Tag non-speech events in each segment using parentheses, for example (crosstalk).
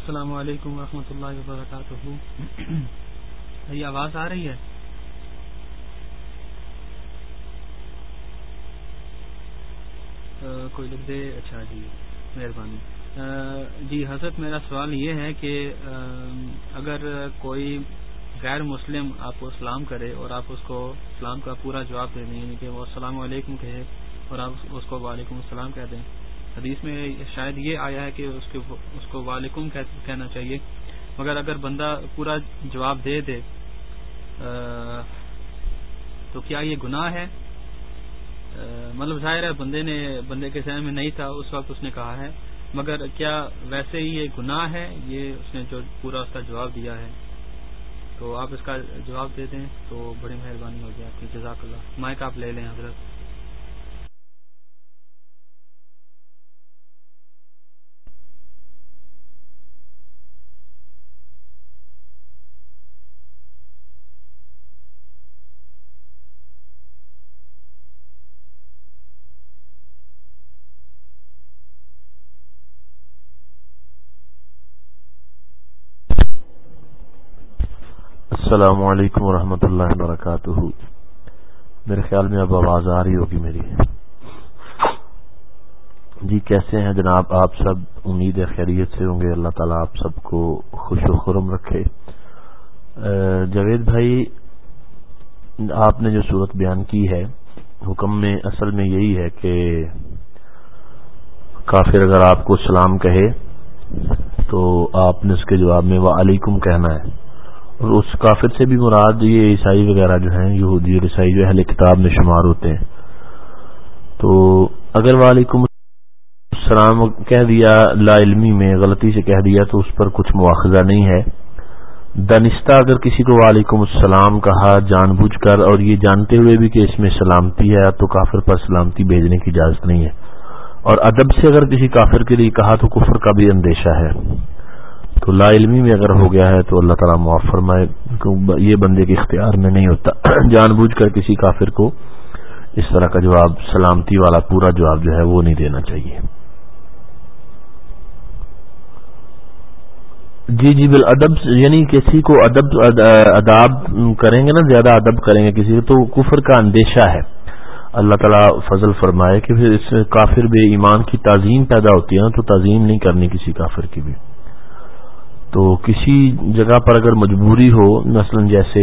السلام علیکم ورحمۃ اللہ وبرکاتہ۔ یہ آواز آ رہی ہے؟ کوئی لکھ دے۔ اچھا جی مہربانی۔ جی حضرت، میرا سوال یہ ہے کہ اگر کوئی غیر مسلم آپ کو سلام کرے اور آپ اس کو سلام کا پورا جواب دے دیں یعنی کہ وہ السلام علیکم کہے اور آپ اس کو وعلیکم السلام کہہ دیں حدیث میں شاید یہ آیا ہے کہ اس کو وعلیکم کہنا چاہیے۔ مگر اگر بندہ پورا جواب دے دے تو کیا یہ گناہ ہے؟ مطلب ظاہر ہے بندے نے بندے کے ذہن میں نہیں تھا، اس وقت اس نے کہا ہے۔ مگر کیا ویسے ہی یہ گناہ ہے؟ یہ اس نے جو پورا اس کا جواب دیا ہے۔ تو آپ اس کا جواب دے دیں تو بڑی مہربانی ہوگی آپ کی۔ جزاک اللہ۔ مائک آپ لے لیں حضرت۔ السلام علیکم ورحمۃ اللہ وبرکاتہ۔ میرے خیال میں اب آواز آ رہی ہوگی میری۔ جی کیسے ہیں جناب؟ آپ سب امید خیریت سے ہوں گے۔ اللہ تعالیٰ آپ سب کو خوش و خرم رکھے۔ جاوید بھائی، آپ نے جو صورت بیان کی ہے، حکم میں، اصل میں یہی ہے کہ کافر اگر آپ کو سلام کہے، تو آپ نے اس کے جواب میں وہ علیکم کہنا ہے۔ اور اس کافر سے بھی مراد یہ عیسائی وغیرہ جو ہیں، یہودی اور عیسائی جو اہل کتاب میں شمار ہوتے ہیں۔ تو اگر وعلیکم السلام کہہ دیا، لا علمی میں غلطی سے کہہ دیا تو اس پر کچھ مواخذہ نہیں ہے۔ دانستہ اگر کسی کو وعلیکم السلام کہا جان بوجھ کر اور یہ جانتے ہوئے بھی کہ اس میں سلامتی ہے تو کافر پر سلامتی بھیجنے کی اجازت نہیں ہے۔ اور ادب سے اگر کسی کافر کے لیے کہا تو کفر کا بھی اندیشہ ہے۔ تو لا علمی میں اگر ہو گیا ہے تو اللہ تعالیٰ معاف فرمائے یہ بندے کے اختیار میں نہیں ہوتا۔ (clears throat) جان بوجھ کر کسی کافر کو اس طرح کا جواب، سلامتی والا پورا جواب جو ہے وہ نہیں دینا چاہیے۔ جی جی بال ادب یعنی کسی کو ادب اداب کریں گے نا، زیادہ ادب کریں گے کسی کو، تو کفر کا اندیشہ ہے۔ اللہ تعالیٰ فضل فرمائے کہ پھر اس کافر بے ایمان کی تعظیم پیدا ہوتی ہے نا، تو تعظیم نہیں کرنی کسی کافر کی بھی۔ تو کسی جگہ پر اگر مجبوری ہو، مثلا جیسے،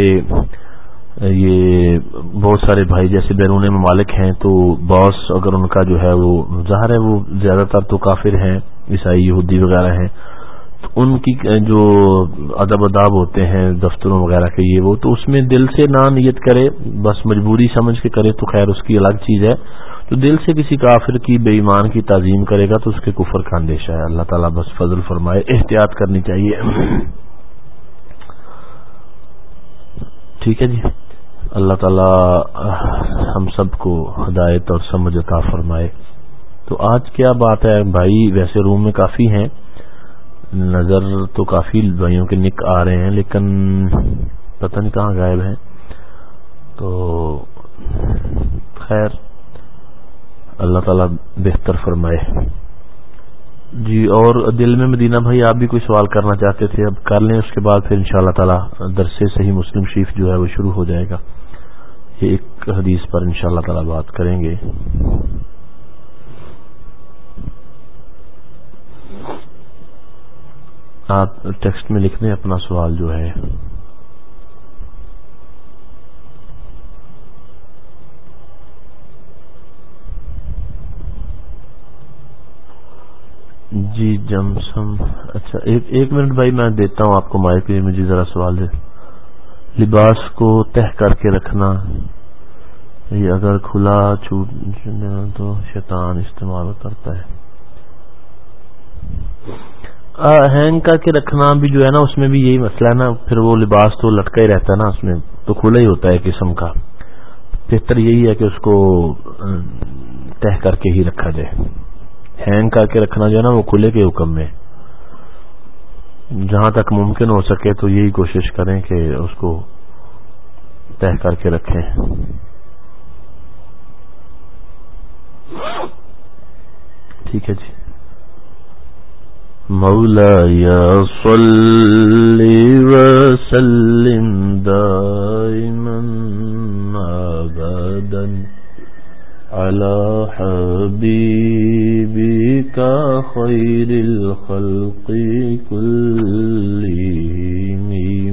یہ بہت سارے بھائی جیسے بیرون ممالک ہیں، تو باس اگر ان کا جو ہے وہ ظاہر ہے وہ زیادہ تر تو کافر ہیں، عیسائی، یہودی وغیرہ ہیں، تو ان کی جو ادب اداب ہوتے ہیں، دفتروں وغیرہ کے یہ وہ، تو اس میں دل سے نہ نیت کرے، بس مجبوری سمجھ کے کرے، تو خیر اس کی الگ چیز ہے۔ تو دل سے کسی کافر کی بے ایمان کی تعظیم کرے گا تو اس کے کفر کا اندیشہ ہے۔ اللہ تعالیٰ بس فضل فرمائے، احتیاط کرنی چاہیے۔ ٹھیک ہے جی۔ اللہ تعالیٰ ہم سب کو ہدایت اور سمجھ عطا فرمائے۔ تو آج کیا بات ہے؟ بھائی، ویسے روم میں کافی ہیں۔ نظر تو کافی بھائیوں کے نک آ رہے ہیں، لیکن پتہ نہیں کہاں غائب ہیں۔ تو خیر اللہ تعالیٰ بہتر فرمائے۔ جی اور دل میں مدینہ بھائی، آپ بھی کوئی سوال کرنا چاہتے تھے، اب کر لیں اس کے بعد پھر ان شاء اللہ تعالیٰ درس صحیح مسلم شریف جو ہے وہ شروع ہو جائے گا۔ یہ ایک حدیث پر ان شاء اللہ تعالیٰ بات کریں گے۔ آپ ٹیکسٹ میں لکھ دیں اپنا سوال جو ہے۔ جی جمسم۔ اچھا ایک منٹ بھائی، میں دیتا ہوں آپ کو مائک مجھے ذرا سوال دے لباس کو تہ کر کے رکھنا، یہ اگر کھلا چھوٹ تو شیطان استعمال کرتا ہے۔ ہینگ کر کے رکھنا بھی جو ہے نا، اس میں بھی یہی مسئلہ ہے نا۔ پھر وہ لباس تو لٹکا ہی رہتا ہے نا، اس میں تو کھلا ہی ہوتا ہے قسم کا۔ بہتر یہی ہے کہ اس کو تہ کر کے ہی رکھا جائے۔ ہینگ کر کے رکھنا جو ہے نا وہ کھلے کے حکم میں۔ جہاں تک ممکن ہو سکے تو یہی کوشش کریں کہ اس کو طے کر کے رکھیں۔ ٹھیک ہے جی۔ مولاي صل وسلم دائما أبدا على حبيبك خير الخلق كلهم،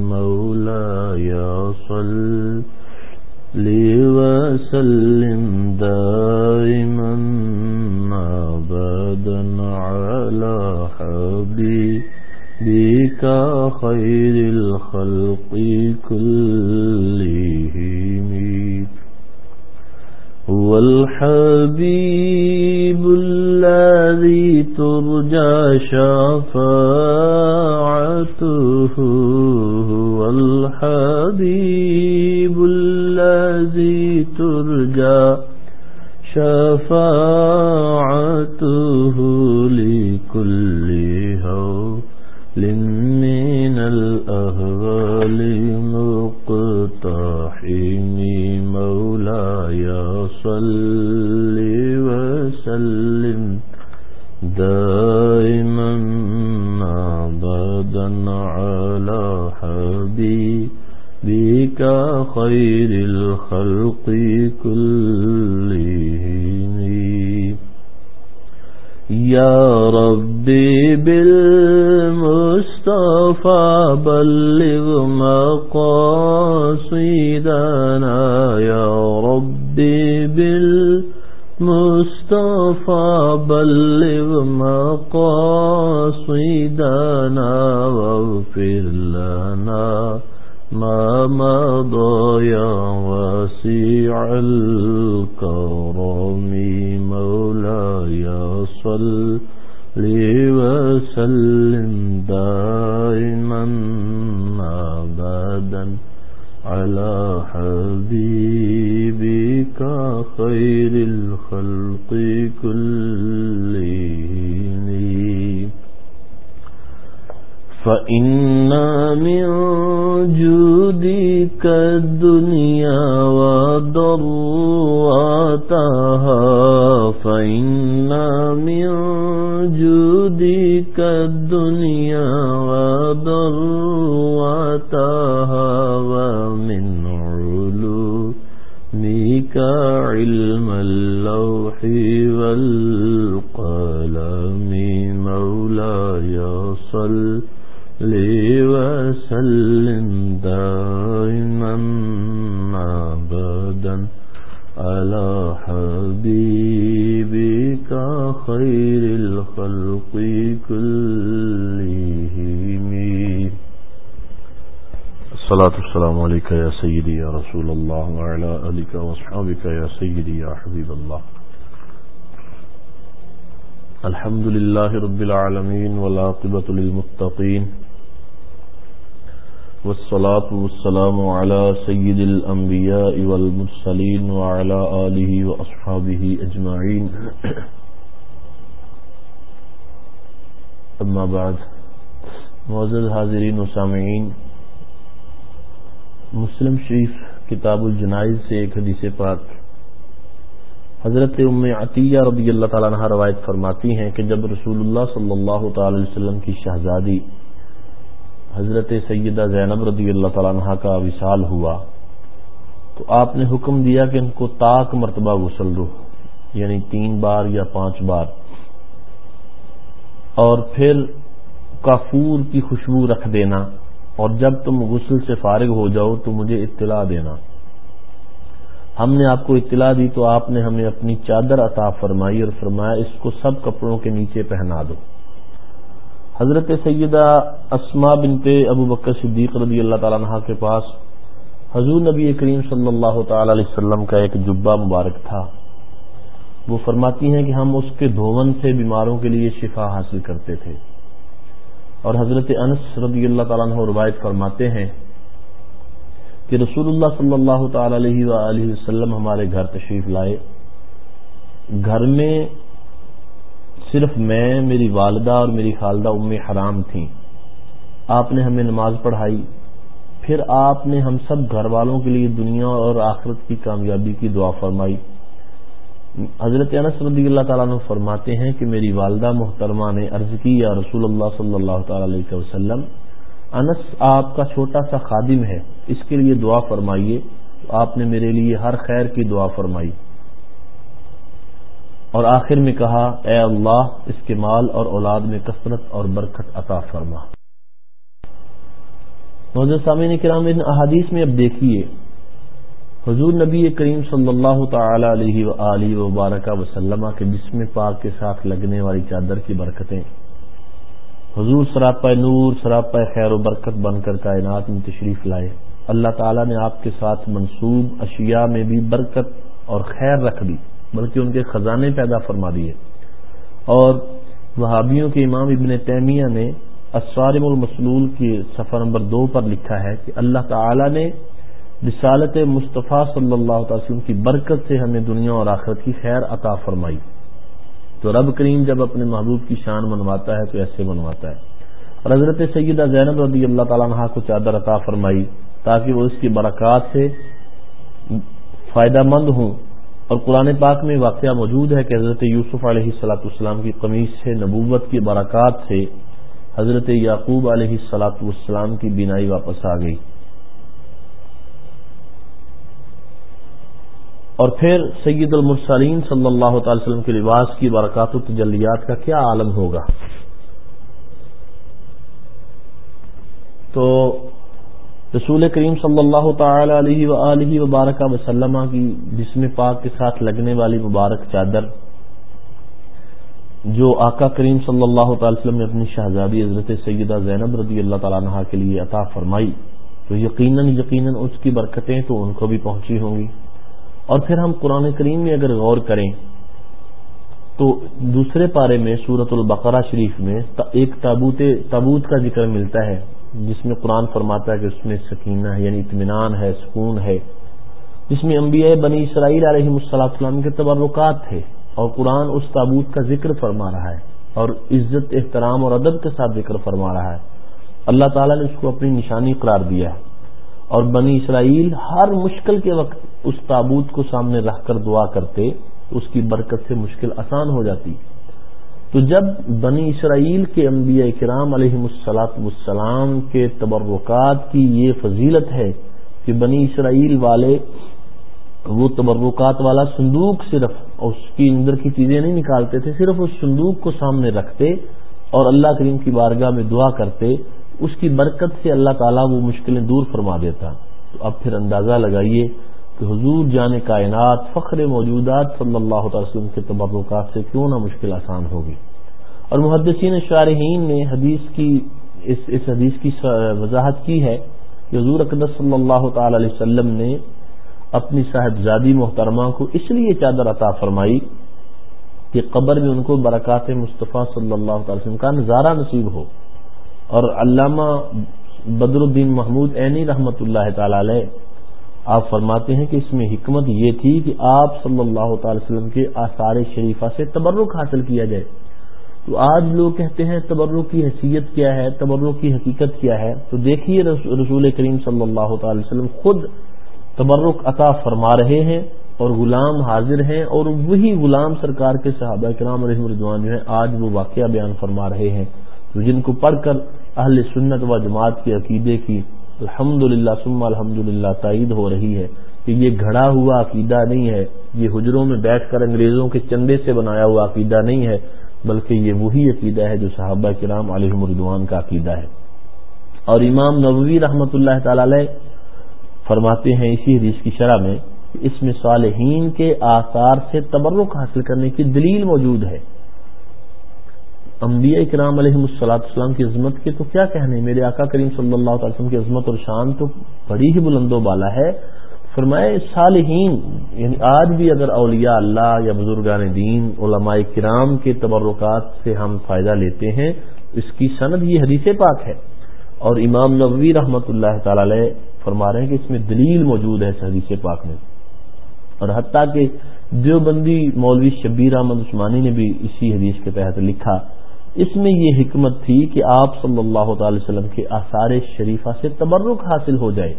مولاي صل وسلم دائما أبدا على حبيبك خير الخلق كلهم. هو الحبيب الذي ترجى شفاعته هو الحبيب الذي ترجى شفاعته لكل هول من الأهوال صل وسلم دائما أبدا على حبيبك خير الخلق كلهم. يا ربي بالمصطفى بلغ مقاصدنا. يا ربي بالمصطفى بلغ مقاصدنا واغفر لنا ما مضى يا واسع الكرم مولاي صل لي وسلم دائما أبدا على حبيبك خير الخلق كلهم. فإن من جودك الدنيا وضرتها فإن من جودك الدنيا وضرتها ومن علومك علم اللوح والقلم مولاي صل لي وسلم دائما أبدا على حبيبك خير الخلق الصلاة والسلام عليك يا سيدي يا رسول الله وعلى آلك واصحابك يا سيدي يا حبيب الله. الحمد لله رب العالمين والعاقبة للمتقين. والصلاة والسلام على سيد الأنبياء والمرسلين وعلى آله وأصحابه أجمعين. أما بعد، معزز حاضرین و سامعین مسلم شریف کتاب الجنائز سے ایک حدیث پاک۔ حضرت ام عطیہ رضی اللہ تعالیٰ عنہ روایت فرماتی ہیں کہ جب رسول اللہ صلی اللہ تعالی وسلم کی شہزادی حضرت سیدہ زینب رضی اللہ تعالیٰ عنہ کا وصال ہوا تو آپ نے حکم دیا کہ ان کو تاک مرتبہ غسل دو یعنی تین بار یا پانچ بار۔ اور پھر کافور کی خوشبو رکھ دینا۔ اور جب تم غسل سے فارغ ہو جاؤ تو مجھے اطلاع دینا۔ ہم نے آپ کو اطلاع دی تو آپ نے ہمیں اپنی چادر عطا فرمائی اور فرمایا، اس کو سب کپڑوں کے نیچے پہنا دو۔ حضرت سیدہ اسما بنت ابو بکر صدیق رضی اللہ تعالیٰ عنہ کے پاس حضور نبی کریم صلی اللہ تعالی علیہ وسلم کا ایک جبہ مبارک تھا۔ وہ فرماتی ہیں کہ ہم اس کے دھون سے بیماروں کے لیے شفا حاصل کرتے تھے۔ اور حضرت انس رضی اللہ تعالیٰ عنہ روایت فرماتے ہیں کہ رسول اللہ صلی اللہ تعالی علیہ وآلہ وسلم ہمارے گھر تشریف لائے۔ گھر میں صرف میں، میری والدہ اور میری خالدہ ام حرام تھیں۔ آپ نے ہمیں نماز پڑھائی۔ پھر آپ نے ہم سب گھر والوں کے لیے دنیا اور آخرت کی کامیابی کی دعا فرمائی۔ حضرت انس رضی اللہ تعالیٰ عنہ فرماتے ہیں کہ میری والدہ محترمہ نے عرض کی، یا رسول اللہ صلی اللہ تعالی علیہ وسلم، انس آپ کا چھوٹا سا خادم ہے، اس کے لیے دعا فرمائیے، آپ نے میرے لیے ہر خیر کی دعا فرمائی۔ اور آخر میں کہا، اے اللہ، اس کے مال اور اولاد میں کثرت اور برکت عطا فرما۔ سامعین کرام، ان احادیث میں اب دیکھیے حضور نبی کریم صلی اللہ تعالی علیہ وآلہ وبارکہ وسلم کے جسم پاک کے ساتھ لگنے والی چادر کی برکتیں۔ حضور سراپا نور سراپا خیر و برکت بن کر کائنات میں تشریف لائے۔ اللہ تعالیٰ نے آپ کے ساتھ منصوب اشیاء میں بھی برکت اور خیر رکھ دی، بلکہ ان کے خزانے پیدا فرما دیے۔ اور وہابیوں کے امام ابن تیمیہ نے اسوارم المسلول کی سفر نمبر دو پر لکھا ہے کہ اللہ تعالی نے رسالت مصطفیٰ صلی اللہ تعالی وسلم کی برکت سے ہمیں دنیا اور آخرت کی خیر عطا فرمائی۔ تو رب کریم جب اپنے محبوب کی شان منواتا ہے تو ایسے منواتا ہے۔ اور حضرت سیدہ زینب رضی اللہ تعالیٰ عنہ کو چادر عطا فرمائی تاکہ وہ اس کی برکات سے فائدہ مند ہوں۔ اور قرآن پاک میں واقعہ موجود ہے کہ حضرت یوسف علیہ السلاۃ السلام کی قمیص سے نبوت کی برکات سے حضرت یعقوب علیہ السلاۃ والسلام کی بینائی واپس آ گئی۔ اور پھر سید المرسلین صلی اللہ تعالی وسلم کے لباس کی برکات و تجلیات کا کیا عالم ہوگا؟ تو رسول کریم صلی اللہ تعالی علیہ و وبارکہ وسلمہ کی جسم پاک کے ساتھ لگنے والی مبارک چادر جو آقا کریم صلی اللہ تعالی وسلم نے اپنی شہزادی حضرت سیدہ زینب رضی اللہ تعالیٰ عنہ کے لیے عطا فرمائی، تو یقیناً یقیناً اس کی برکتیں تو ان کو بھی پہنچی ہوں گی۔ اور پھر ہم قرآن کریم میں اگر غور کریں تو دوسرے پارے میں سورت البقرہ شریف میں ایک تابوت تابوت کا ذکر ملتا ہے، جس میں قرآن فرماتا ہے کہ اس میں سکینہ ہے یعنی اطمینان ہے، سکون ہے۔ جس میں انبیاء بنی اسرائیل علیہ السلام کے تبرکات تھے اور قرآن اس تابوت کا ذکر فرما رہا ہے اور عزت، احترام اور ادب کے ساتھ ذکر فرما رہا ہے۔ اللہ تعالیٰ نے اس کو اپنی نشانی قرار دیا۔ ہے اور بنی اسرائیل ہر مشکل کے وقت اس تابوت کو سامنے رکھ کر دعا کرتے، اس کی برکت سے مشکل آسان ہو جاتی۔ تو جب بنی اسرائیل کے انبیاء کرام علیہ السلاط والسلام کے تبرکات کی یہ فضیلت ہے کہ بنی اسرائیل والے، وہ تبرکات والا صندوق صرف اس کی اندر کی چیزیں نہیں نکالتے تھے، صرف اس صندوق کو سامنے رکھتے اور اللہ کریم کی بارگاہ میں دعا کرتے اس کی برکت سے اللہ تعالیٰ وہ مشکلیں دور فرما دیتا۔ تو اب پھر اندازہ لگائیے کہ حضور جان کائنات فخر موجودات صلی اللہ تعالی وسلم کے تبرکات سے کیوں نہ مشکل آسان ہوگی اور محدثین شارحین نے حدیث کی اس اس حدیث کی وضاحت کی ہے کہ حضور اقدس صلی اللہ تعالی علیہ وسلم نے اپنی صاحبزادی محترمہ کو اس لیے چادر عطا فرمائی کہ قبر میں ان کو برکات مصطفیٰ صلی اللہ تعالی وسلم کا نظارہ نصیب ہو۔ اور علامہ بدر الدین محمود عینی رحمت اللہ تعالی علیہ، آپ فرماتے ہیں کہ اس میں حکمت یہ تھی کہ آپ صلی اللہ تعالی وسلم کے آثار شریفہ سے تبرک حاصل کیا جائے۔ تو آج لوگ کہتے ہیں تبرک کی حیثیت کیا ہے، تبرک کی حقیقت کیا ہے۔ تو دیکھیے رسول کریم صلی اللہ تعالی وسلم خود تبرک عطا فرما رہے ہیں اور غلام حاضر ہیں اور وہی غلام سرکار کے صحابہ کرام رحم رضوان جو ہے آج وہ واقعہ بیان فرما رہے ہیں۔ جن کو پڑھ کر اہل سنت و جماعت کے عقیدے کی الحمد للہ سم الحمد للہ تائید ہو رہی ہے کہ یہ گھڑا ہوا عقیدہ نہیں ہے، یہ حجروں میں بیٹھ کر انگریزوں کے چندے سے بنایا ہوا عقیدہ نہیں ہے، بلکہ یہ وہی عقیدہ ہے جو صحابہ کرام علیہ مردوان کا عقیدہ ہے۔ اور امام نبوی رحمۃ اللہ تعالی فرماتے ہیں اسی حدیث کی شرح میں اس میں صالحین کے آثار سے تبرک حاصل کرنے کی دلیل موجود ہے۔ انبیاء کرام علیہ السلاۃ السلام کی عظمت کے تو کیا کہنے میرے آقا کریم صلی اللہ علیہ وسلم کی عظمت اور شان تو بڑی ہی بلند و بالا ہے۔ فرمائے صالحین یعنی آج بھی اگر اولیاء اللہ یا بزرگان دین، علماء کرام کے تبرکات سے ہم فائدہ لیتے ہیں، اس کی سند یہ حدیث پاک ہے۔ اور امام نبوی رحمۃ اللہ تعالی فرما رہے ہیں کہ اس میں دلیل موجود ہے اس حدیث پاک میں۔ اور حتیٰ کہ دیوبندی مولوی شبیر احمد عثمانی نے بھی اسی حدیث کے تحت لکھا اس میں یہ حکمت تھی کہ آپ صلی اللہ تعالی وسلم کے آثار شریفہ سے تبرک حاصل ہو جائے۔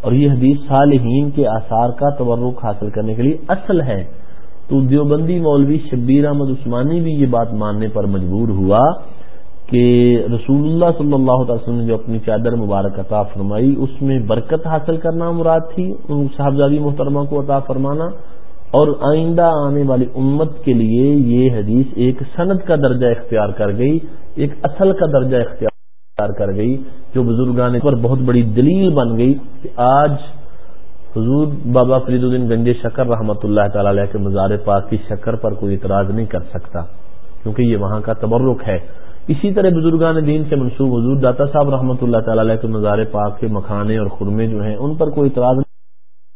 اور یہ حدیث صالحین کے آثار کا تبرک حاصل کرنے کے لیے اصل ہے۔ تو دیوبندی مولوی شبیر احمد عثمانی بھی یہ بات ماننے پر مجبور ہوا کہ رسول اللہ صلی اللہ تعالی وسلم نے جو اپنی چادر مبارک عطا فرمائی، اس میں برکت حاصل کرنا مراد تھی۔ صاحبزادی محترمہ کو عطا فرمانا۔ اور آئندہ آنے والی امت کے لیے یہ حدیث ایک سند کا درجہ اختیار کر گئی، ایک اصل کا درجہ اختیار کر گئی، جو بزرگان پر بہت بڑی دلیل بن گئی کہ آج حضور بابا فرید الدین گنج شکر رحمۃ اللہ تعالی علیہ کے مزار پاک کی شکر پر کوئی اعتراض نہیں کر سکتا، کیونکہ یہ وہاں کا تبرک ہے۔ اسی طرح بزرگان دین سے منسوخ حضور داتا صاحب رحمۃ اللہ تعالی علیہ کے مزار پاک کے مکھانے اور خرمے جو ہیں، ان پر کوئی اعتراض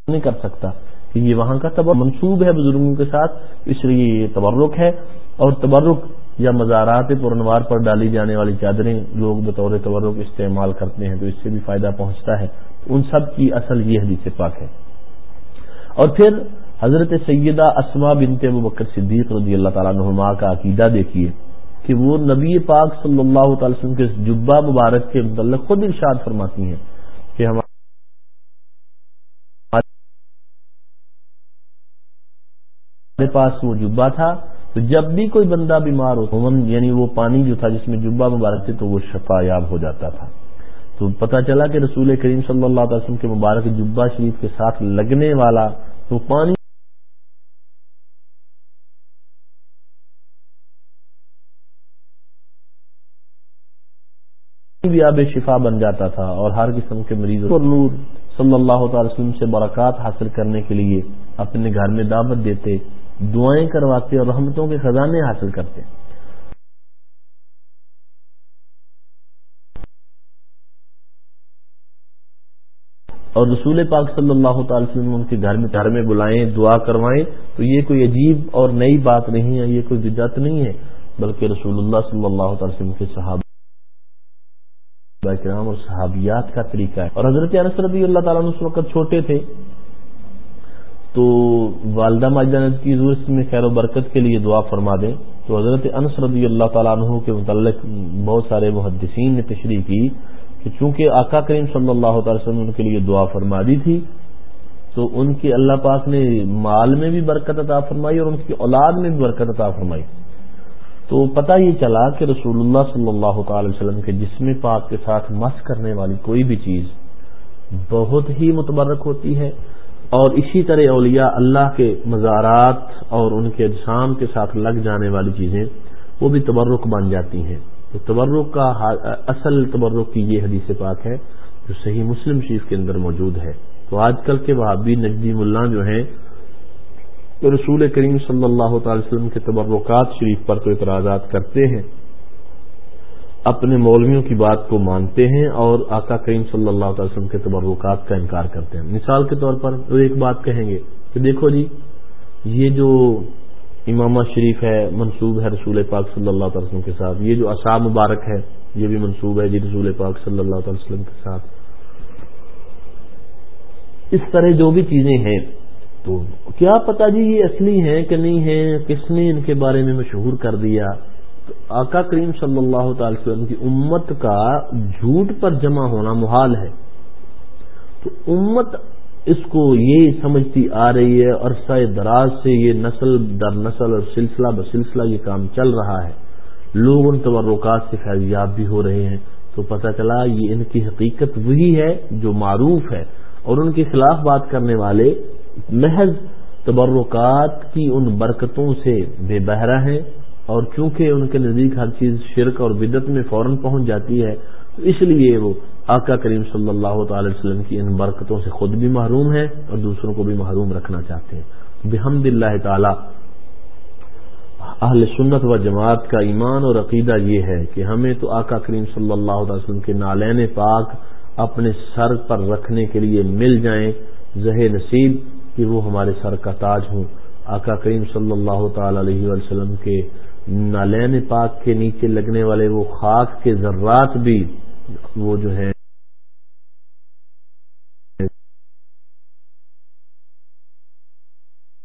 نہیں کر سکتا۔ کہ یہ وہاں کا تبر منسوب ہے بزرگوں کے ساتھ، اس لیے یہ تبرک ہے۔ اور تبرک یا مزارات پرنوار پر ڈالی جانے والی چادریں لوگ بطور تبرک استعمال کرتے ہیں تو اس سے بھی فائدہ پہنچتا ہے۔ ان سب کی اصل یہ حدیث پاک ہے۔ اور پھر حضرت سیدہ اسما بنت ابو بکر صدیق رضی اللہ تعالیٰ نما کا عقیدہ دیکھیے کہ وہ نبی پاک صلی اللہ تعالی وسلم کے جبہ مبارک کے متعلق خود ارشاد فرماتی ہیں کہ ہمارے پاس وہ جبہ تھا، تو جب بھی کوئی بندہ بیمار ہو یعنی وہ پانی جو تھا جس میں جبہ مبارک تھے، تو وہ شفا یاب ہو جاتا تھا۔ تو پتہ چلا کہ رسول کریم صلی اللہ علیہ وسلم کے مبارک جبہ شریف کے ساتھ لگنے والا تو پانی بھی آب شفا بن جاتا تھا اور ہر قسم کے مریض اور نور صلی اللہ تعالی وسلم سے برکات حاصل کرنے کے لیے اپنے گھر میں دعوت دیتے۔ دعائیں کرواتے اور رحمتوں کے خزانے حاصل کرتے اور رسول پاک صلی اللہ تعالی وسلم ان کے گھر میں گھر میں بلائیں، دعا کروائیں، تو یہ کوئی عجیب اور نئی بات نہیں ہے، یہ کوئی جدت نہیں ہے، بلکہ رسول اللہ صلی اللہ تعالی وسلم کے صحابہ کرام اور صحابیات کا طریقہ ہے۔ اور حضرت رضی اللہ تعالیٰ اس وقت چھوٹے تھے۔ تو والدہ ماجد کی ضرورت میں خیر و برکت کے لیے دعا فرما دیں تو حضرت انس رضی اللہ تعالیٰ عنہ کے متعلق بہت سارے محدثین نے تشریح کی کہ چونکہ آقا کریم صلی اللہ تعالی وسلم ان کے لیے دعا فرما دی تھی، تو ان کی اللہ پاک نے مال میں بھی برکت عطا فرمائی اور ان کی اولاد میں بھی برکت عطا فرمائی۔ تو پتہ یہ چلا کہ رسول اللہ صلی اللہ تعالی وسلم کے جسم پاک کے ساتھ مس کرنے والی کوئی بھی چیز بہت ہی متبرک ہوتی ہے۔ اور اسی طرح اولیاء اللہ کے مزارات اور ان کے اجسام کے ساتھ لگ جانے والی چیزیں، وہ بھی تبرک بن جاتی ہیں۔ تو تبرک کا اصل تبرک کی یہ حدیث پاک ہے جو صحیح مسلم شریف کے اندر موجود ہے۔ تو آج کل کے وہابی نجدی ملا جو ہیں رسول کریم صلی اللہ تعالی وسلم کے تبرکات شریف پر تو اعتراضات کرتے ہیں۔ اپنے مولویوں کی بات کو مانتے ہیں اور آقا کریم صلی اللہ تعالی وسلم کے تبرکات کا انکار کرتے ہیں۔ مثال کے طور پر وہ ایک بات کہیں گے کہ دیکھو جی یہ جو امامہ شریف ہے، منصوب ہے رسول پاک صلی اللہ تعالی وسلم کے ساتھ، یہ جو اصاب مبارک ہے، یہ بھی منصوب ہے جی رسول پاک صلی اللہ تعالی وسلم کے ساتھ۔ اس طرح جو بھی چیزیں ہیں، تو کیا پتا جی یہ اصلی ہیں کہ نہیں ہے کس نے ان کے بارے میں مشہور کر دیا؟ آقا کریم صلی اللہ تعالی وسلم کی امت کا جھوٹ پر جمع ہونا محال ہے۔ تو امت اس کو یہ سمجھتی آ رہی ہے عرصہ دراز سے یہ نسل در نسل اور سلسلہ بسلسلہ یہ کام چل رہا ہے۔ لوگ ان تبرکات سے فیضیاب بھی ہو رہے ہیں۔ تو پتہ چلا یہ ان کی حقیقت وہی ہے جو معروف ہے۔ اور ان کے خلاف بات کرنے والے محض تبرکات کی ان برکتوں سے بے بہرا ہیں۔ اور چونکہ ان کے نزدیک ہر چیز شرک اور بدت میں فوراً پہنچ جاتی ہے، تو اس لیے وہ آقا کریم صلی اللہ تعالی وسلم کی ان برکتوں سے خود بھی محروم ہے اور دوسروں کو بھی محروم رکھنا چاہتے ہیں۔ بحمد اللہ تعالی، اہل سنت و جماعت کا ایمان اور عقیدہ یہ ہے کہ ہمیں تو آقا کریم صلی اللہ علیہ وسلم کے نالین پاک اپنے سر پر رکھنے کے لیے مل جائیں۔ زہ نصیب کہ وہ ہمارے سر کا تاج ہوں۔ آقا کریم صلی اللہ تعالی علیہ وسلم کے نالین پاک کے نیچے لگنے والے وہ خاک کے ذرات بھی وہ جو ہے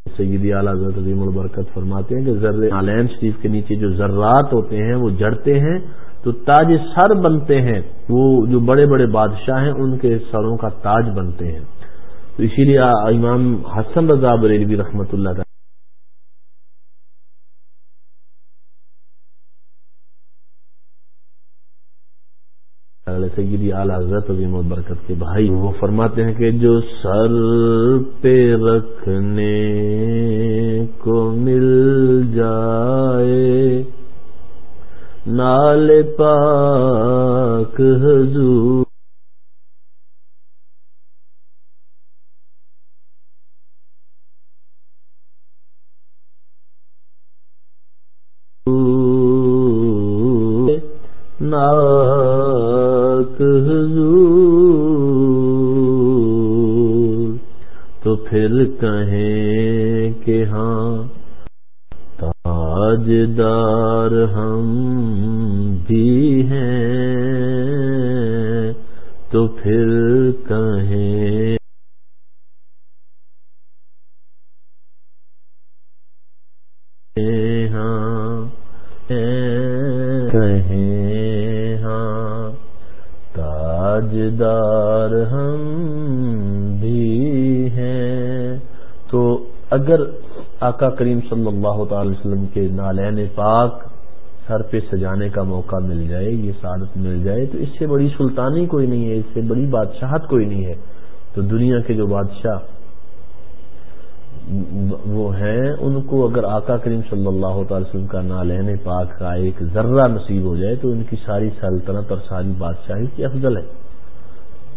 سیدی اعلیٰ عظیم البرکت فرماتے ہیں کہ ذر نالین شریف کے نیچے جو ذرات ہوتے ہیں وہ جڑتے ہیں تو تاج سر بنتے ہیں وہ جو بڑے بڑے بادشاہ ہیں ان کے سروں کا تاج بنتے ہیں تو اسی لیے امام حسن رضا بریلوی رحمۃ اللہ ہمارے سیدی اعلی حضرت عظیم و برکت کے بھائی وہ فرماتے ہیں کہ جو سر پہ رکھنے کو مل جائے، نال پاک حضور پھر کہیں کہ ہاں تاجدار ہم بھی ہیں۔ تو پھر کہیں اگر آقا کریم صلی اللہ تعالی وسلم کے نالین پاک سر پہ سجانے کا موقع مل جائے، یہ سعادت مل جائے، تو اس سے بڑی سلطانی کوئی نہیں ہے، اس سے بڑی بادشاہت کوئی نہیں ہے۔ تو دنیا کے جو بادشاہ وہ ہیں، ان کو اگر آقا کریم صلی اللہ تعالی وسلم کا نالین پاک کا ایک ذرہ نصیب ہو جائے، تو ان کی ساری سلطنت اور ساری بادشاہی کی افضل ہے۔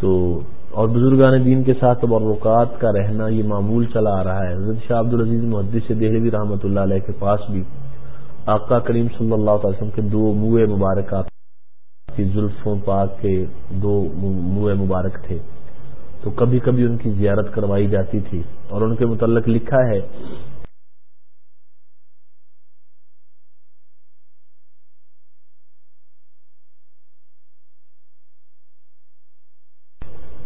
تو اور بزرگان دین کے ساتھ تبرکات کا رہنا یہ معمول چلا آ رہا ہے۔ حضرت شاہ عبد العزیز محدث سے دہلوی رحمۃ اللہ علیہ کے پاس بھی آقا کریم صلی اللہ علیہ وسلم کے دو منہ مبارکات کی زلفوں پاک کے دو منہ مبارک تھے۔ تو کبھی کبھی ان کی زیارت کروائی جاتی تھی اور ان کے متعلق لکھا ہے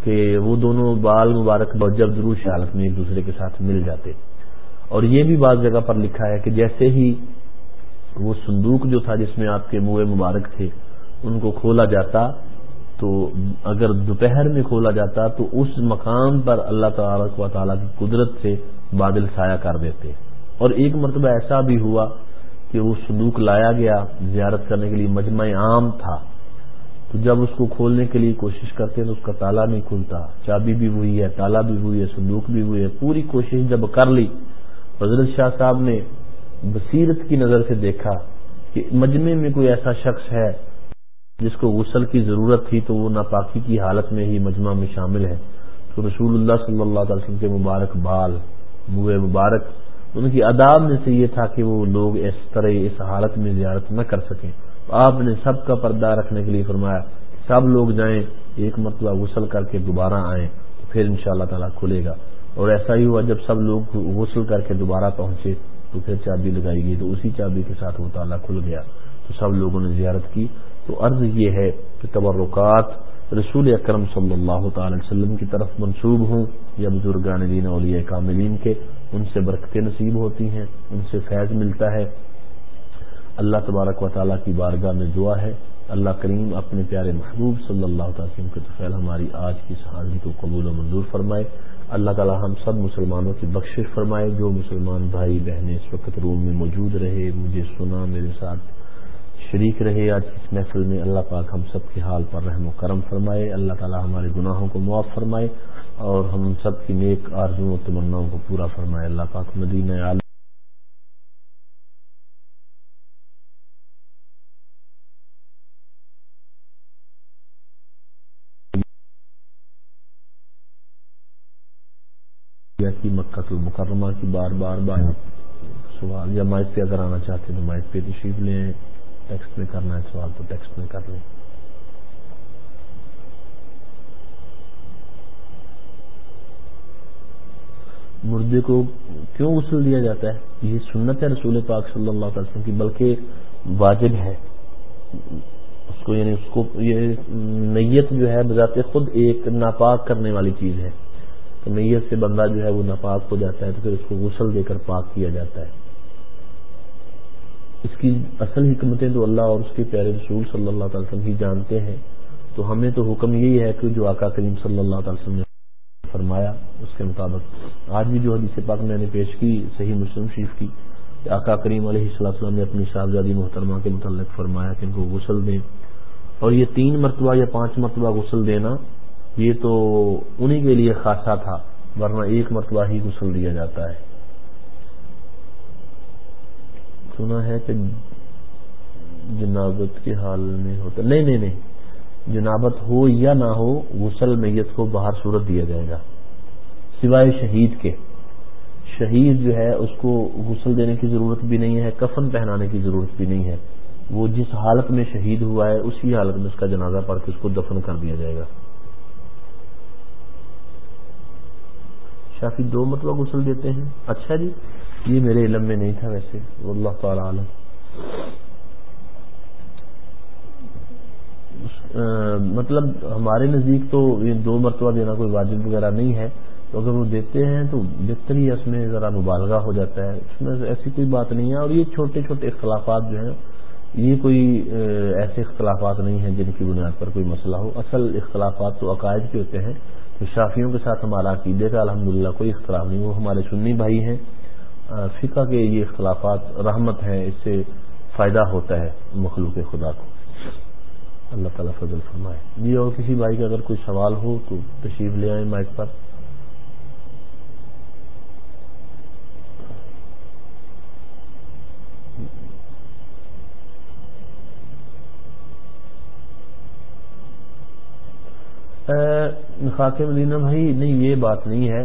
کہ وہ دونوں بال مبارک جب دروش حالت میں ایک دوسرے کے ساتھ مل جاتے۔ اور یہ بھی بعض جگہ پر لکھا ہے کہ جیسے ہی وہ صندوق جو تھا جس میں آپ کے منہ مبارک تھے، ان کو کھولا جاتا، تو اگر دوپہر میں کھولا جاتا، تو اس مقام پر اللہ تعالیٰ و تعالیٰ کی قدرت سے بادل سایہ کر دیتے۔ اور ایک مرتبہ ایسا بھی ہوا کہ وہ صندوق لایا گیا زیارت کرنے کے لیے مجمع عام تھا۔ تو جب اس کو کھولنے کے لیے کوشش کرتے ہیں تو اس کا تالا نہیں کھلتا، چابی بھی ہوئی ہے، تالا بھی ہوئی ہے، صندوق بھی ہوئی ہے، پوری کوشش جب کر لی۔ حضرت شاہ صاحب نے بصیرت کی نظر سے دیکھا کہ مجمع میں کوئی ایسا شخص ہے جس کو غسل کی ضرورت تھی تو وہ ناپاکی کی حالت میں ہی مجمع میں شامل ہے۔ تو رسول اللہ صلی اللہ علیہ وسلم کے مبارک بال، منہ مبارک، ان کی اداب میں سے یہ تھا کہ وہ لوگ اس طرح اس حالت میں زیارت نہ کر سکیں۔ آپ نے سب کا پردہ رکھنے کے لیے فرمایا سب لوگ جائیں، ایک مرتبہ غسل کر کے دوبارہ آئیں، تو پھر ان شاء اللہ تعالیٰ کھلے گا۔ اور ایسا ہی ہوا جب سب لوگ غسل کر کے دوبارہ پہنچے، تو پھر چابی لگائی گئی، تو اسی چابی کے ساتھ وہ تالا کھل گیا۔ تو سب لوگوں نے زیارت کی۔ تو عرض یہ ہے کہ تبرکات رسول اکرم صلی اللہ تعالی وسلم کی طرف منسوب ہوں۔ یا بزرگان دین اولیاء کاملین کے، ان سے برکتیں نصیب ہوتی ہیں، ان سے فیض ملتا ہے۔ اللہ تبارک و تعالیٰ کی بارگاہ میں دعا ہے۔ اللہ کریم اپنے پیارے محبوب صلی اللہ تعالی کے تفیل ہماری آج کی حاضری کو قبول و منظور فرمائے۔ اللہ تعالیٰ ہم سب مسلمانوں کی بخشش فرمائے۔ جو مسلمان بھائی بہنیں اس وقت روم میں موجود رہے، مجھے سنا، میرے ساتھ شریک رہے۔ آج اس محفل میں اللہ پاک ہم سب کے حال پر رحم و کرم فرمائے۔ اللہ تعالیٰ ہمارے گناہوں کو معاف فرمائے اور ہم سب کی نیک آرزوں و تمناؤں کو پورا فرمائے۔ اللہ پاک مدینہ عالم کی المکرمہ کی بار بار بار سوال یا مائک پہ اگر آنا چاہتے ہیں تو مائک پہ تشریف لیں، ٹیکسٹ میں کرنا ہے سوال تو ٹیکسٹ میں کر لیں۔ مردے کو کیوں غسل دیا جاتا ہے؟ یہ سنت ہے رسول پاک صلی اللہ علیہ وسلم کی، بلکہ واجب ہے۔ اس کو یعنی اس کو یہ نیت جو ہے بذات خود ایک ناپاک کرنے والی چیز ہے۔ تو نیت سے بندہ جو ہے وہ ناپاک ہو جاتا ہے تو پھر اس کو غسل دے کر پاک کیا جاتا ہے۔ اس کی اصل حکمتیں تو اللہ اور اس کے پیارے رسول صلی اللہ تعالی وسلم ہی جانتے ہیں۔ تو ہمیں تو حکم یہی ہے کہ جو آقا کریم صلی اللہ تعالی وسلم نے فرمایا، اس کے مطابق۔ آج بھی جو حدیث پاک میں نے پیش کی، صحیح مسلم شریف کی، کہ آقا کریم علیہ السلام نے اپنی صاحبزادی محترمہ کے متعلق فرمایا کہ ان کو غسل دیں۔ اور یہ تین مرتبہ یا پانچ مرتبہ غسل دینا یہ تو انہی کے لیے خاصا تھا، ورنہ ایک مرتبہ ہی غسل دیا جاتا ہے۔ سنا ہے کہ جنابت کے حال میں ہوتا، نہیں نہیں نہیں۔ جنابت ہو یا نہ ہو، غسل میت کو باہر صورت دیا جائے گا۔ سوائے شہید کے۔ شہید جو ہے، اس کو غسل دینے کی ضرورت بھی نہیں ہے، کفن پہنانے کی ضرورت بھی نہیں ہے۔ وہ جس حالت میں شہید ہوا ہے، اسی حالت میں اس کا جنازہ پڑھ کے اس کو دفن کر دیا جائے گا۔ شافی دو مرتبہ غسل دیتے ہیں۔ اچھا جی یہ میرے علم میں نہیں تھا ویسے۔ اللہ تعالی عالم۔ مطلب ہمارے نزدیک تو یہ دو مرتبہ دینا کوئی واجب وغیرہ نہیں ہے۔ تو اگر وہ دیتے ہیں تو بہتر ہی اس میں ذرا مبالغہ ہو جاتا ہے۔ اس میں ایسی کوئی بات نہیں ہے۔ اور یہ چھوٹے چھوٹے اختلافات جو ہیں، یہ کوئی ایسے اختلافات نہیں ہیں جن کی بنیاد پر کوئی مسئلہ ہو۔ اصل اختلافات تو عقائد کے ہوتے ہیں۔ تو شافیوں کے ساتھ ہمارا عقیدے کا الحمدللہ کوئی اختلاف نہیں، وہ ہمارے سنی بھائی ہیں۔ فقہ کے یہ اختلافات رحمت ہیں، اس سے فائدہ ہوتا ہے مخلوق خدا کو۔ اللہ تعالیٰ فضل فرمائے۔ جی اور کسی بھائی کا اگر کوئی سوال ہو تو تشریف لے آئیں مائک پر۔ خاک مدینہ بھائی، نہیں، یہ بات نہیں ہے۔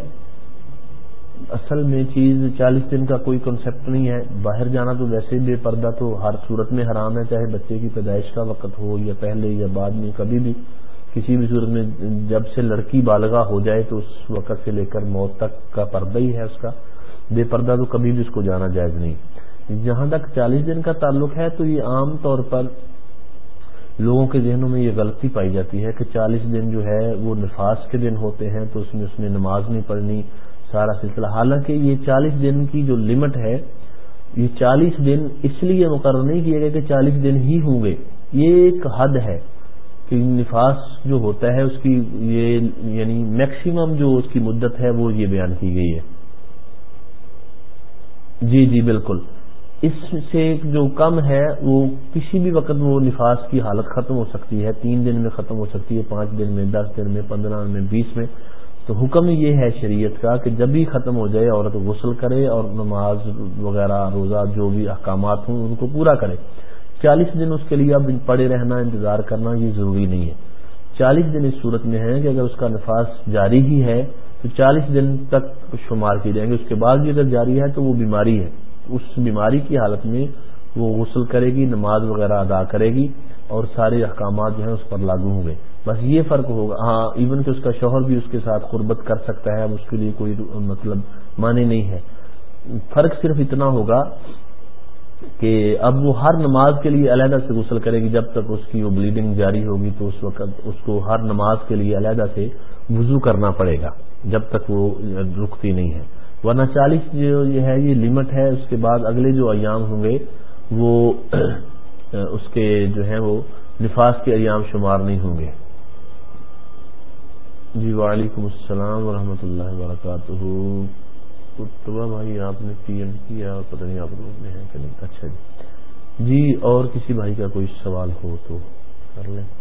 اصل میں چیز چالیس دن کا کوئی کنسپٹ نہیں ہے۔ باہر جانا تو ویسے بے پردہ تو ہر صورت میں حرام ہے، چاہے بچے کی پیدائش کا وقت ہو یا پہلے یا بعد میں، کبھی بھی۔ کسی بھی صورت میں جب سے لڑکی بالغاہ ہو جائے تو اس وقت سے لے کر موت تک کا پردہ ہی ہے اس کا۔ بے پردہ تو کبھی بھی اس کو جانا جائز نہیں۔ جہاں تک چالیس دن کا تعلق ہے تو یہ عام طور پر لوگوں کے ذہنوں میں یہ غلطی پائی جاتی ہے کہ چالیس دن جو ہے وہ نفاذ کے دن ہوتے ہیں تو اس میں اس میں نماز نہیں پڑھنی، سارا سلسلہ۔ حالانکہ یہ چالیس دن کی جو لمٹ ہے، یہ چالیس دن اس لیے مقرر نہیں کیے گئے کہ چالیس دن ہی ہوں گے۔ یہ ایک حد ہے کہ نفاس جو ہوتا ہے، اس کی یہ یعنی میکسیمم جو اس کی مدت ہے، وہ یہ بیان کی گئی ہے۔ جی جی بالکل۔ اس سے جو کم ہے، وہ کسی بھی وقت وہ نفاس کی حالت ختم ہو سکتی ہے۔ تین دن میں ختم ہو سکتی ہے، پانچ دن میں، دس دن میں، پندرہ میں، بیس میں۔ تو حکم یہ ہے شریعت کا کہ جب بھی ختم ہو جائے، عورت غسل کرے اور نماز وغیرہ، روزہ، جو بھی احکامات ہوں، ان کو پورا کرے۔ چالیس دن اس کے لیے اب پڑے رہنا، انتظار کرنا، یہ ضروری نہیں ہے۔ چالیس دن اس صورت میں ہے کہ اگر اس کا نفاذ جاری ہی ہے، تو چالیس دن تک شمار کی جائیں گے۔ اس کے بعد بھی اگر جاری ہے تو وہ بیماری ہے۔ اس بیماری کی حالت میں وہ غسل کرے گی، نماز وغیرہ ادا کرے گی اور سارے احکامات جو ہیں اس پر لاگو ہوں گے۔ بس یہ فرق ہوگا۔ ہاں ایون کہ اس کا شوہر بھی اس کے ساتھ قربت کر سکتا ہے، اب اس کے لیے کوئی مطلب معنی نہیں ہے۔ فرق صرف اتنا ہوگا کہ اب وہ ہر نماز کے لیے علیحدہ سے غسل کرے گی۔ جب تک اس کی وہ بلیڈنگ جاری ہوگی تو اس وقت اس کو ہر نماز کے لیے علیحدہ سے وضو کرنا پڑے گا۔ جب تک وہ رکتی نہیں ہے۔ ورنہ چالیس جو یہ ہے، یہ لمٹ ہے، اس کے بعد اگلے جو ایام ہوں گے، وہ (coughs) اس کے جو ہیں وہ نفاذ کے ایام شمار نہیں ہوں گے۔ جی وعلیکم السلام ورحمۃ اللہ وبرکاتہ۔ بھائی، آپ نے پی ایم کیا اور پتہ نہیں آپ لوگ میں ہیں کہ نہیں؟ اچھا جی۔ جی اور کسی بھائی کا کوئی سوال ہو تو کر لیں۔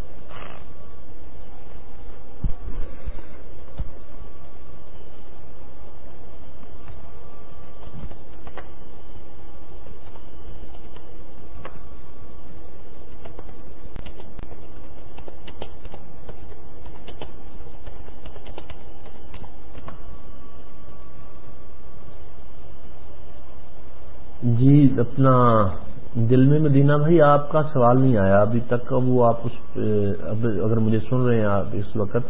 اپنا دل میں مدینہ بھائی آپ کا سوال نہیں آیا، ابھی تک اب وہ آپ اس اگر مجھے سن رہے ہیں آپ اس وقت،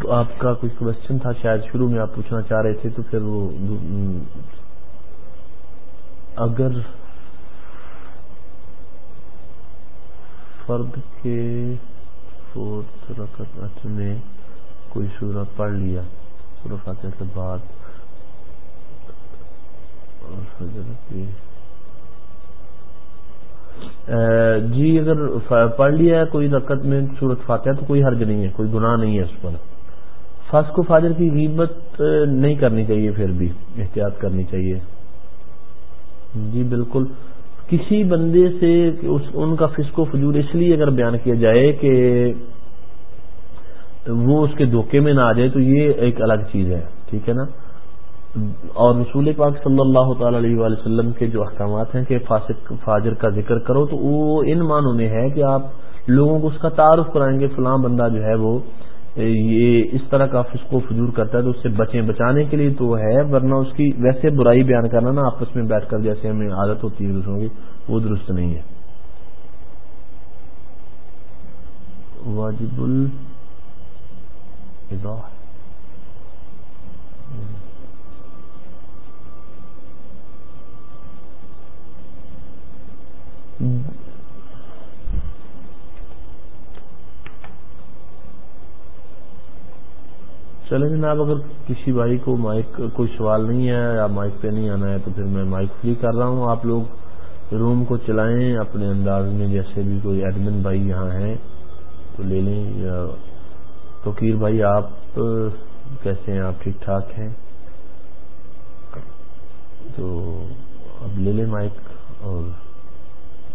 تو آپ کا کوئی کوشچن تھا شاید شروع میں آپ پوچھنا چاہ رہے تھے، تو پھر وہ اگر فرد کے فورتھ رقط میں کوئی سورت پڑھ لیا سورت فاتح کے بعد جی اگر پڑھ لیا ہے کوئی رکت میں صورت فاتحہ تو کوئی حرج نہیں ہے، کوئی گناہ نہیں ہے اس پر۔ فس کو فاجر کی غیبت نہیں کرنی چاہیے، پھر بھی احتیاط کرنی چاہیے۔ جی بالکل۔ کسی بندے سے ان کا فسق و فجور اس لیے اگر بیان کیا جائے کہ وہ اس کے دھوکے میں نہ آ جائے تو یہ ایک الگ چیز ہے، ٹھیک ہے نا؟ اور رسول پاک صلی اللہ تعالی علیہ وآلہ وسلم کے جو احکامات ہیں کہ فاسق، فاجر کا ذکر کرو، تو وہ ان معنوں میں ہے کہ آپ لوگوں کو اس کا تعارف کرائیں گے، فلاں بندہ جو ہے وہ یہ اس طرح کا فسق و فجور کرتا ہے تو اس سے بچیں، بچانے کے لیے تو ہے، ورنہ اس کی ویسے برائی بیان کرنا نا آپس میں بیٹھ کر جیسے ہمیں عادت ہوتی ہے دوسروں کی، وہ درست نہیں ہے۔ واجب ال چلے جناب، اگر کسی بھائی کو مائک کوئی سوال نہیں ہے یا مائک پہ نہیں آنا ہے، تو پھر میں مائک فری کر رہا ہوں۔ آپ لوگ روم کو چلائیں، اپنے انداز میں، جیسے بھی کوئی ایڈمن بھائی یہاں ہیں، تو لے لیں۔ یا توقیر بھائی، آپ کیسے ہیں؟ آپ ٹھیک ٹھاک ہیں؟ تو اب لے لیں مائک اور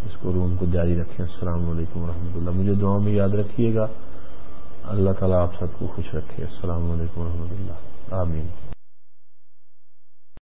اس کو روم کو جاری رکھیں۔ السلام علیکم ورحمۃ اللہ۔ مجھے دعاؤں میں یاد رکھیے گا۔ اللہ تعالیٰ آپ سب کو خوش رکھے۔ السلام علیکم و رحمۃ اللہ۔ آمین۔